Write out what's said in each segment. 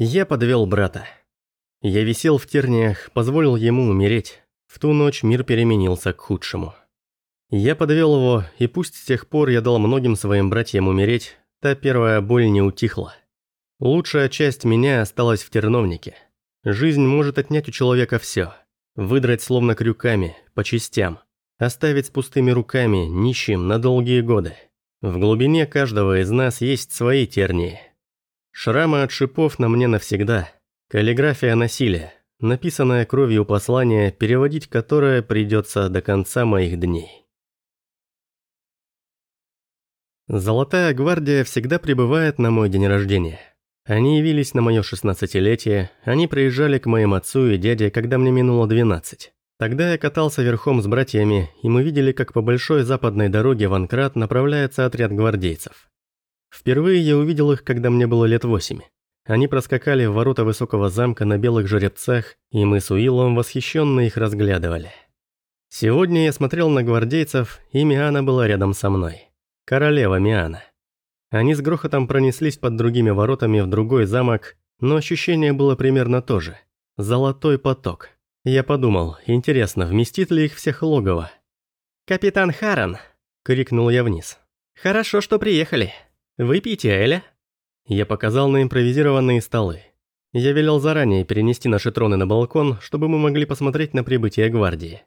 Я подвел брата. Я висел в терниях, позволил ему умереть. В ту ночь мир переменился к худшему. Я подвел его, и пусть с тех пор я дал многим своим братьям умереть, та первая боль не утихла. Лучшая часть меня осталась в терновнике. Жизнь может отнять у человека все. Выдрать словно крюками, по частям. Оставить с пустыми руками, нищим на долгие годы. В глубине каждого из нас есть свои тернии. Шрамы от шипов на мне навсегда. Каллиграфия насилия, написанное кровью послание, переводить которое придется до конца моих дней. Золотая гвардия всегда прибывает на мой день рождения. Они явились на мое шестнадцатилетие, они приезжали к моим отцу и дяде, когда мне минуло двенадцать. Тогда я катался верхом с братьями, и мы видели, как по большой западной дороге в Анкрат направляется отряд гвардейцев. Впервые я увидел их, когда мне было лет восемь. Они проскакали в ворота высокого замка на белых жеребцах, и мы с Уиллом восхищенно их разглядывали. Сегодня я смотрел на гвардейцев, и Миана была рядом со мной. Королева Миана. Они с грохотом пронеслись под другими воротами в другой замок, но ощущение было примерно то же. Золотой поток. Я подумал, интересно, вместит ли их всех логово? «Капитан Харан!» – крикнул я вниз. «Хорошо, что приехали. Выпейте, Эля». Я показал на импровизированные столы. Я велел заранее перенести наши троны на балкон, чтобы мы могли посмотреть на прибытие гвардии.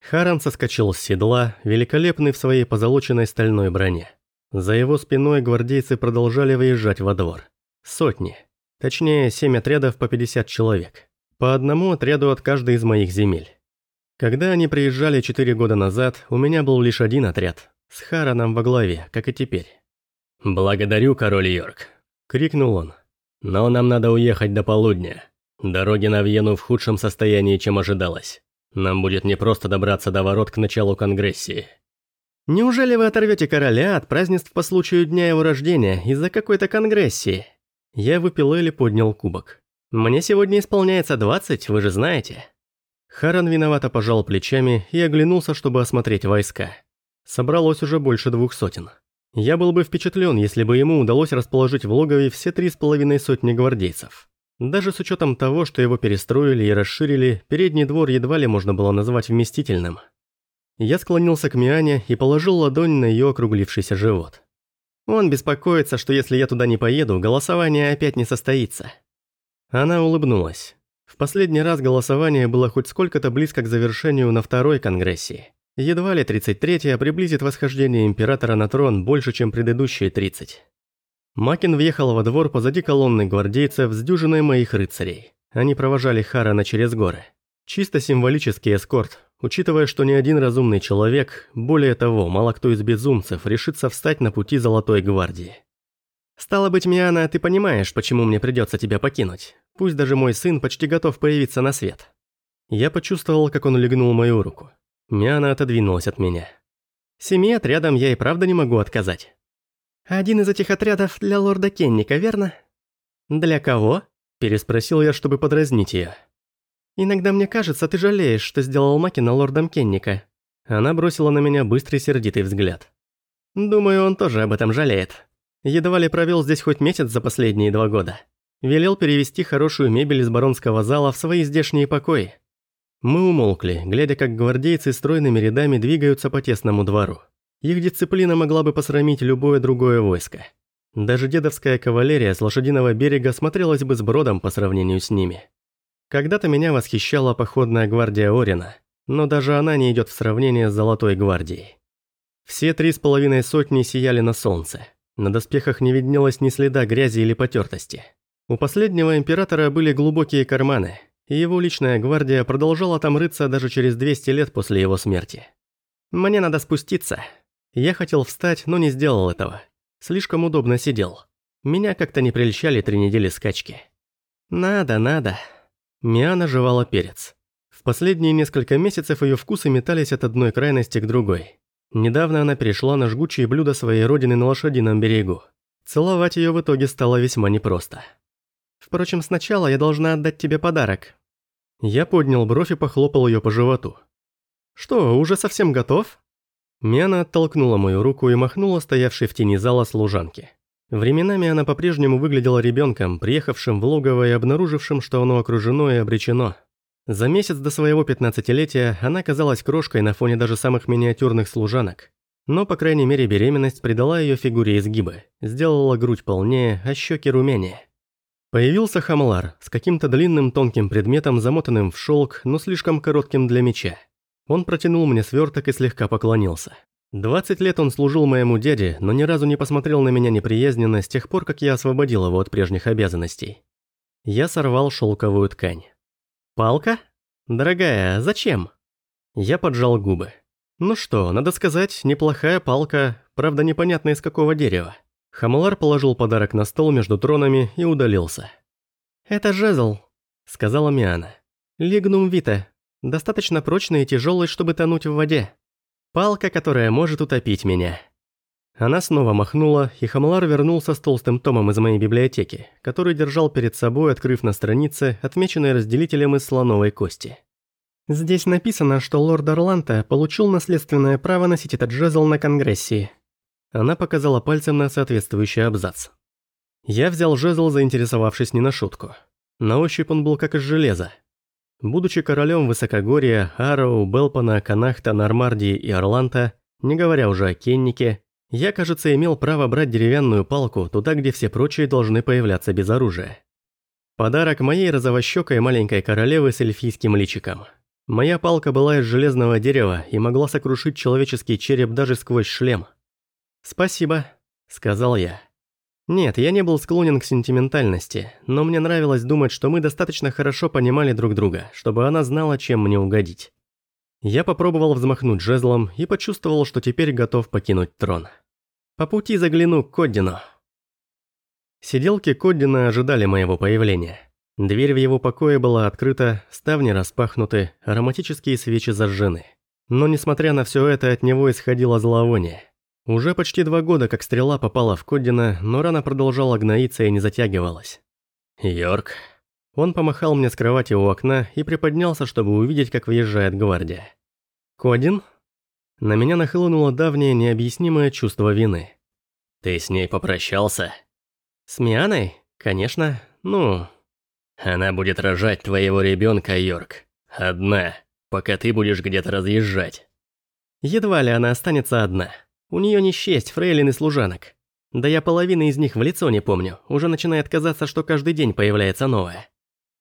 Харан соскочил с седла, великолепный в своей позолоченной стальной броне. За его спиной гвардейцы продолжали выезжать во двор. Сотни. Точнее, семь отрядов по 50 человек. По одному отряду от каждой из моих земель. Когда они приезжали четыре года назад, у меня был лишь один отряд, с Хараном во главе, как и теперь. «Благодарю, король Йорк», — крикнул он. «Но нам надо уехать до полудня. Дороги на Вену в худшем состоянии, чем ожидалось. Нам будет непросто добраться до ворот к началу Конгрессии». «Неужели вы оторвете короля от празднеств по случаю дня его рождения из-за какой-то Конгрессии?» Я выпил или поднял кубок. Мне сегодня исполняется 20, вы же знаете. Харан виновато пожал плечами и оглянулся, чтобы осмотреть войска. Собралось уже больше двух сотен. Я был бы впечатлен, если бы ему удалось расположить в логове все три с половиной сотни гвардейцев. Даже с учетом того, что его перестроили и расширили, передний двор едва ли можно было назвать вместительным. Я склонился к Миане и положил ладонь на ее округлившийся живот. Он беспокоится, что если я туда не поеду, голосование опять не состоится. Она улыбнулась. В последний раз голосование было хоть сколько-то близко к завершению на второй конгрессии. Едва ли 33-я приблизит восхождение императора на трон больше, чем предыдущие 30. Макин въехал во двор позади колонны гвардейцев с дюжиной моих рыцарей. Они провожали Харана через горы. Чисто символический эскорт, учитывая, что ни один разумный человек, более того, мало кто из безумцев, решится встать на пути Золотой Гвардии. «Стало быть, Миана, ты понимаешь, почему мне придется тебя покинуть. Пусть даже мой сын почти готов появиться на свет». Я почувствовал, как он легнул мою руку. Миана отодвинулась от меня. «Семи отрядам я и правда не могу отказать». «Один из этих отрядов для лорда Кенника, верно?» «Для кого?» – переспросил я, чтобы подразнить ее. «Иногда мне кажется, ты жалеешь, что сделал Макина лордом Кенника». Она бросила на меня быстрый сердитый взгляд. «Думаю, он тоже об этом жалеет. Едва ли провел здесь хоть месяц за последние два года. Велел перевести хорошую мебель из баронского зала в свои здешние покои. Мы умолкли, глядя, как гвардейцы стройными рядами двигаются по тесному двору. Их дисциплина могла бы посрамить любое другое войско. Даже дедовская кавалерия с лошадиного берега смотрелась бы с бродом по сравнению с ними. Когда-то меня восхищала походная гвардия Орина, но даже она не идет в сравнение с Золотой гвардией. Все три с половиной сотни сияли на солнце. На доспехах не виднелось ни следа грязи или потертости. У последнего императора были глубокие карманы, его личная гвардия продолжала там рыться даже через 200 лет после его смерти. «Мне надо спуститься». Я хотел встать, но не сделал этого. Слишком удобно сидел. Меня как-то не прельщали три недели скачки. «Надо, надо». Миана жевала перец. В последние несколько месяцев ее вкусы метались от одной крайности к другой. Недавно она перешла на жгучие блюда своей родины на лошадином берегу. Целовать ее в итоге стало весьма непросто. Впрочем, сначала я должна отдать тебе подарок. Я поднял бровь и похлопал ее по животу. Что, уже совсем готов? Мяна оттолкнула мою руку и махнула стоявшей в тени зала служанке. Временами она по-прежнему выглядела ребенком, приехавшим в логово и обнаружившим, что оно окружено и обречено. За месяц до своего пятнадцатилетия она казалась крошкой на фоне даже самых миниатюрных служанок. Но, по крайней мере, беременность придала ее фигуре изгибы, сделала грудь полнее, а щеки румянее. Появился Хамлар с каким-то длинным тонким предметом, замотанным в шелк, но слишком коротким для меча. Он протянул мне сверток и слегка поклонился. 20 лет он служил моему дяде, но ни разу не посмотрел на меня неприязненно с тех пор, как я освободил его от прежних обязанностей. Я сорвал шелковую ткань. «Палка? Дорогая, зачем?» Я поджал губы. «Ну что, надо сказать, неплохая палка, правда непонятно из какого дерева». Хамлар положил подарок на стол между тронами и удалился. «Это жезл», — сказала Миана. «Лигнум вита. Достаточно прочный и тяжелый, чтобы тонуть в воде. Палка, которая может утопить меня. Она снова махнула, и Хамлар вернулся с толстым томом из моей библиотеки, который держал перед собой, открыв на странице, отмеченной разделителем из слоновой кости. Здесь написано, что лорд Орланта получил наследственное право носить этот жезл на Конгрессе. Она показала пальцем на соответствующий абзац. Я взял жезл, заинтересовавшись не на шутку. На ощупь он был как из железа, Будучи королем Высокогорья, Ароу, Белпана, Канахта, Нормардии и Орланта, не говоря уже о Кеннике, я, кажется, имел право брать деревянную палку туда, где все прочие должны появляться без оружия. Подарок моей розовощекой маленькой королевы с эльфийским личиком. Моя палка была из железного дерева и могла сокрушить человеческий череп даже сквозь шлем. «Спасибо», — сказал я. Нет, я не был склонен к сентиментальности, но мне нравилось думать, что мы достаточно хорошо понимали друг друга, чтобы она знала, чем мне угодить. Я попробовал взмахнуть жезлом и почувствовал, что теперь готов покинуть трон. По пути загляну к Коддину. Сиделки Коддина ожидали моего появления. Дверь в его покое была открыта, ставни распахнуты, ароматические свечи зажжены. Но несмотря на все это, от него исходило зловоние. Уже почти два года, как стрела попала в Коддина, но рана продолжала гноиться и не затягивалась. «Йорк». Он помахал мне с кровати у окна и приподнялся, чтобы увидеть, как въезжает гвардия. «Кодин?» На меня нахлынуло давнее необъяснимое чувство вины. «Ты с ней попрощался?» «С Мианой? Конечно. Ну...» «Она будет рожать твоего ребенка, Йорк. Одна, пока ты будешь где-то разъезжать». «Едва ли она останется одна». У нее не счесть фрейлин и служанок. Да я половины из них в лицо не помню, уже начинает казаться, что каждый день появляется новое.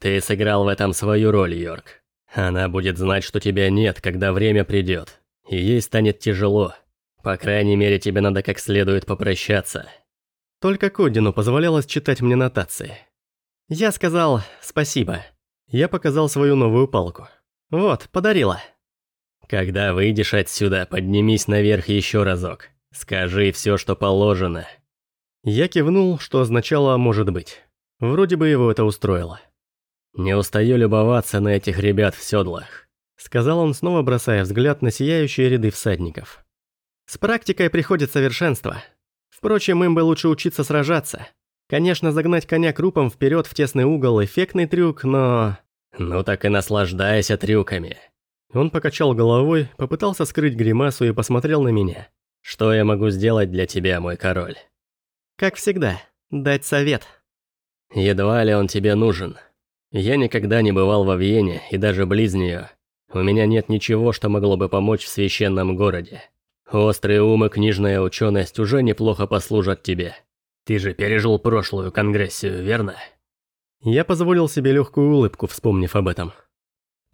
Ты сыграл в этом свою роль, Йорк. Она будет знать, что тебя нет, когда время придет. И ей станет тяжело. По крайней мере, тебе надо как следует попрощаться. Только Кодину позволялось читать мне нотации. Я сказал «спасибо». Я показал свою новую палку. Вот, подарила. Когда выйдешь отсюда, поднимись наверх еще разок. Скажи все, что положено. Я кивнул, что означало «может быть». Вроде бы его это устроило. «Не устаю любоваться на этих ребят в седлах», — сказал он, снова бросая взгляд на сияющие ряды всадников. «С практикой приходит совершенство. Впрочем, им бы лучше учиться сражаться. Конечно, загнать коня крупом вперед в тесный угол – эффектный трюк, но...» «Ну так и наслаждайся трюками», он покачал головой, попытался скрыть гримасу и посмотрел на меня. «Что я могу сделать для тебя, мой король?» «Как всегда, дать совет». «Едва ли он тебе нужен. Я никогда не бывал во Вене и даже близ нее. У меня нет ничего, что могло бы помочь в священном городе. Острый ум и книжная ученость уже неплохо послужат тебе. Ты же пережил прошлую конгрессию, верно?» Я позволил себе легкую улыбку, вспомнив об этом.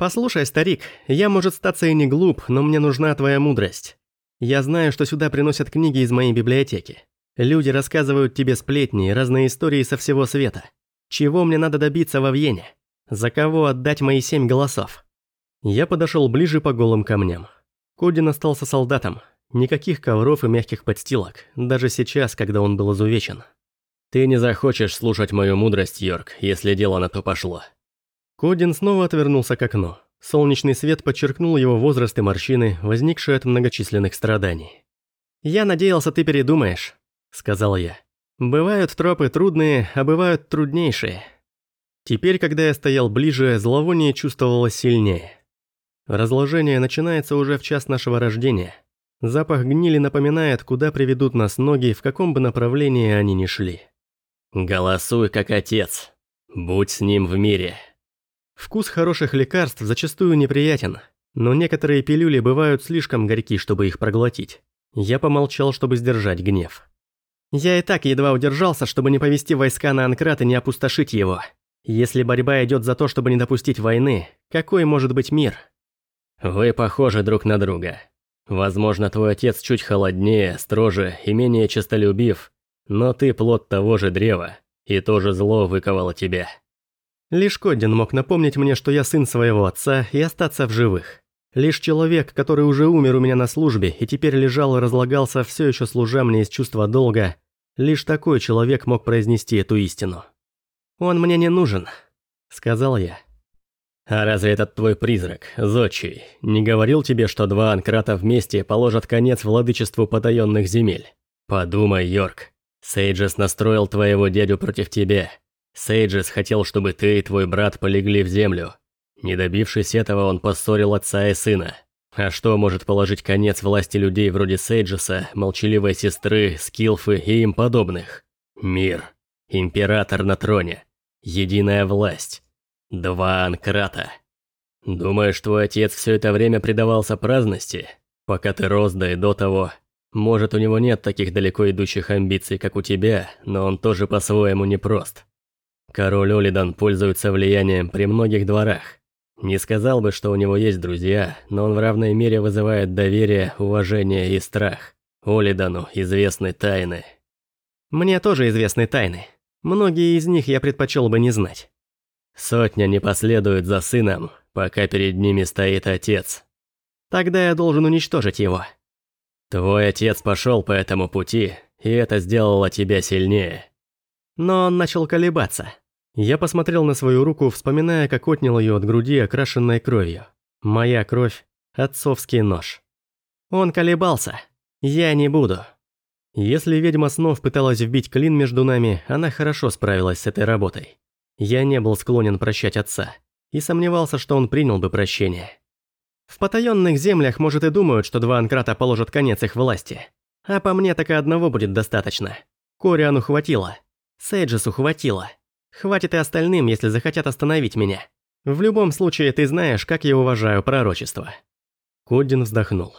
«Послушай, старик, я, может, статься и не глуп, но мне нужна твоя мудрость. Я знаю, что сюда приносят книги из моей библиотеки. Люди рассказывают тебе сплетни и разные истории со всего света. Чего мне надо добиться во Вьене? За кого отдать мои семь голосов?» Я подошел ближе по голым камням. Кодин остался солдатом. Никаких ковров и мягких подстилок, даже сейчас, когда он был изувечен. «Ты не захочешь слушать мою мудрость, Йорк, если дело на то пошло. Кодин снова отвернулся к окну. Солнечный свет подчеркнул его возраст и морщины, возникшие от многочисленных страданий. «Я надеялся, ты передумаешь», — сказал я. «Бывают тропы трудные, а бывают труднейшие». Теперь, когда я стоял ближе, зловоние чувствовалось сильнее. Разложение начинается уже в час нашего рождения. Запах гнили напоминает, куда приведут нас ноги, в каком бы направлении они ни шли. «Голосуй как отец. Будь с ним в мире». Вкус хороших лекарств зачастую неприятен, но некоторые пилюли бывают слишком горьки, чтобы их проглотить. Я помолчал, чтобы сдержать гнев. Я и так едва удержался, чтобы не повести войска на Анкрат и не опустошить его. Если борьба идет за то, чтобы не допустить войны, какой может быть мир? Вы похожи друг на друга. Возможно, твой отец чуть холоднее, строже и менее честолюбив, но ты плод того же древа, и тоже зло выковало тебя. Лишь Коддин мог напомнить мне, что я сын своего отца и остаться в живых. Лишь человек, который уже умер у меня на службе и теперь лежал и разлагался, все еще служа мне из чувства долга, лишь такой человек мог произнести эту истину. «Он мне не нужен», — сказал я. «А разве этот твой призрак, Зодчий, не говорил тебе, что два анкрата вместе положат конец владычеству потаенных земель? Подумай, Йорк, Сейджес настроил твоего дядю против тебя. Сейджес хотел, чтобы ты и твой брат полегли в землю, не добившись этого, он поссорил отца и сына. А что может положить конец власти людей вроде Сейджеса, молчаливой сестры, Скилфы и им подобных? Мир. Император на троне. Единая власть. Два анкрата. Думаешь, твой отец все это время предавался праздности? Пока ты рос, да и до того. Может, у него нет таких далеко идущих амбиций, как у тебя, но он тоже по-своему непрост. Король Олидан пользуется влиянием при многих дворах. Не сказал бы, что у него есть друзья, но он в равной мере вызывает доверие, уважение и страх. Олидану известны тайны. Мне тоже известны тайны. Многие из них я предпочел бы не знать. Сотня не последует за сыном, пока перед ними стоит отец. Тогда я должен уничтожить его. Твой отец пошел по этому пути, и это сделало тебя сильнее. Но он начал колебаться. Я посмотрел на свою руку, вспоминая, как отнял ее от груди, окрашенной кровью. Моя кровь – отцовский нож. Он колебался. Я не буду. Если ведьма снов пыталась вбить клин между нами, она хорошо справилась с этой работой. Я не был склонен прощать отца. И сомневался, что он принял бы прощение. В потаенных землях, может, и думают, что два анкрата положат конец их власти. А по мне так и одного будет достаточно. Кориану хватило. Сейджесу хватило. Хватит и остальным, если захотят остановить меня. В любом случае, ты знаешь, как я уважаю пророчество». Коддин вздохнул.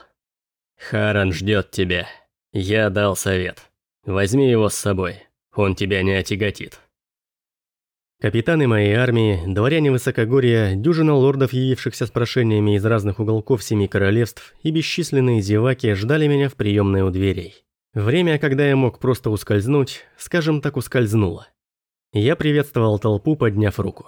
«Харан ждет тебя. Я дал совет. Возьми его с собой. Он тебя не отяготит». Капитаны моей армии, дворяне Высокогорья, дюжина лордов, явившихся с прошениями из разных уголков Семи Королевств и бесчисленные зеваки ждали меня в приемной у дверей. Время, когда я мог просто ускользнуть, скажем так, ускользнуло. Я приветствовал толпу, подняв руку.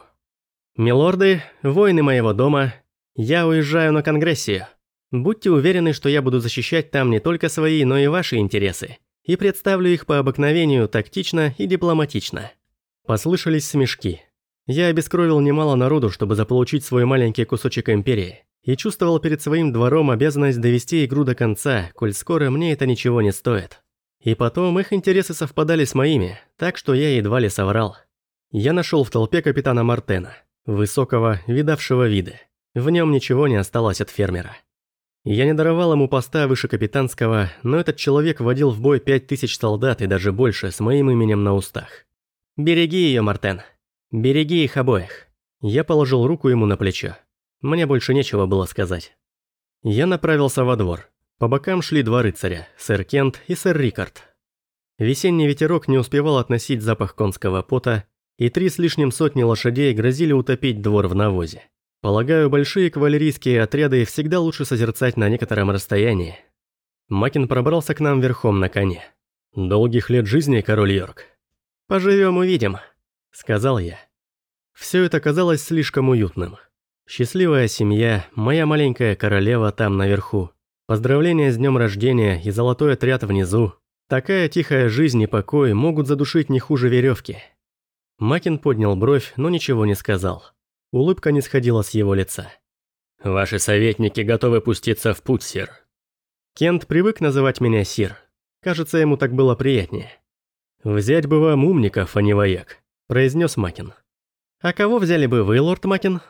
«Милорды, воины моего дома, я уезжаю на Конгрессию. Будьте уверены, что я буду защищать там не только свои, но и ваши интересы, и представлю их по обыкновению тактично и дипломатично». Послышались смешки. Я обескровил немало народу, чтобы заполучить свой маленький кусочек империи, и чувствовал перед своим двором обязанность довести игру до конца, коль скоро мне это ничего не стоит. И потом их интересы совпадали с моими, так что я едва ли соврал. Я нашел в толпе капитана Мартена, высокого, видавшего виды. В нем ничего не осталось от фермера. Я не даровал ему поста выше капитанского, но этот человек водил в бой пять тысяч солдат и даже больше с моим именем на устах. «Береги ее, Мартен. Береги их обоих». Я положил руку ему на плечо. Мне больше нечего было сказать. Я направился во двор. По бокам шли два рыцаря, сэр Кент и сэр Рикард. Весенний ветерок не успевал относить запах конского пота, и три с лишним сотни лошадей грозили утопить двор в навозе. Полагаю, большие кавалерийские отряды всегда лучше созерцать на некотором расстоянии. Макин пробрался к нам верхом на коне. «Долгих лет жизни, король Йорк». «Поживем увидим», — сказал я. Все это казалось слишком уютным. Счастливая семья, моя маленькая королева там наверху, Поздравления с днем рождения и золотой отряд внизу. Такая тихая жизнь и покой могут задушить не хуже веревки. Макин поднял бровь, но ничего не сказал. Улыбка не сходила с его лица. «Ваши советники готовы пуститься в путь, сир». Кент привык называть меня сир. Кажется, ему так было приятнее. «Взять бы вам умников, а не вояк», – произнес Макин. «А кого взяли бы вы, лорд Макин?»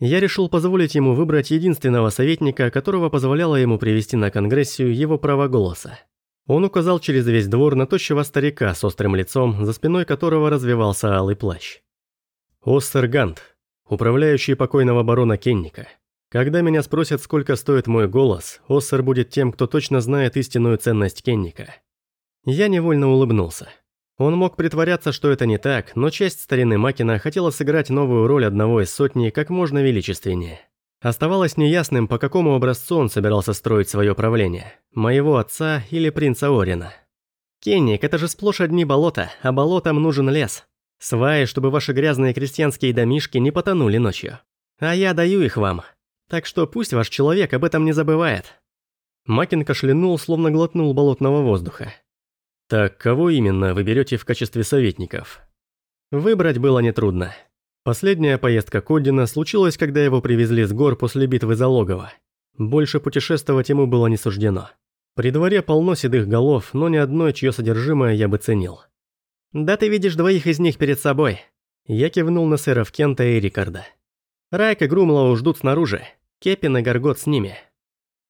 Я решил позволить ему выбрать единственного советника, которого позволяло ему привести на конгрессию его право голоса. Он указал через весь двор на тощего старика с острым лицом, за спиной которого развивался алый плащ. Оссер Гант, управляющий покойного барона Кенника. Когда меня спросят, сколько стоит мой голос, Оссер будет тем, кто точно знает истинную ценность Кенника. Я невольно улыбнулся. Он мог притворяться, что это не так, но часть старины Макина хотела сыграть новую роль одного из сотни как можно величественнее. Оставалось неясным, по какому образцу он собирался строить свое правление – моего отца или принца Орина. «Кенник, это же сплошь одни болота, а болотам нужен лес. Сваи, чтобы ваши грязные крестьянские домишки не потонули ночью. А я даю их вам. Так что пусть ваш человек об этом не забывает». Макин кашлянул, словно глотнул болотного воздуха. Так кого именно вы берете в качестве советников? Выбрать было нетрудно. Последняя поездка Коддина случилась, когда его привезли с гор после битвы за логово. Больше путешествовать ему было не суждено. При дворе полно седых голов, но ни одной, чье содержимое я бы ценил. «Да ты видишь двоих из них перед собой». Я кивнул на сэров Кента и Рикарда. Райк и Грумлоу ждут снаружи. Кепин и Гаргот с ними.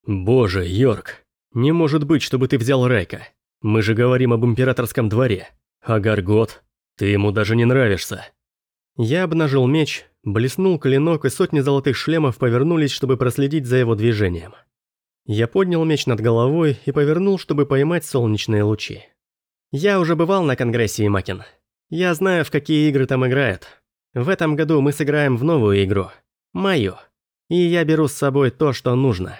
«Боже, Йорк, не может быть, чтобы ты взял Райка. Мы же говорим об императорском дворе. А Гаргот? Ты ему даже не нравишься. Я обнажил меч, блеснул клинок, и сотни золотых шлемов повернулись, чтобы проследить за его движением. Я поднял меч над головой и повернул, чтобы поймать солнечные лучи. Я уже бывал на Конгрессе, Макин. Я знаю, в какие игры там играют. В этом году мы сыграем в новую игру. Мою. И я беру с собой то, что нужно.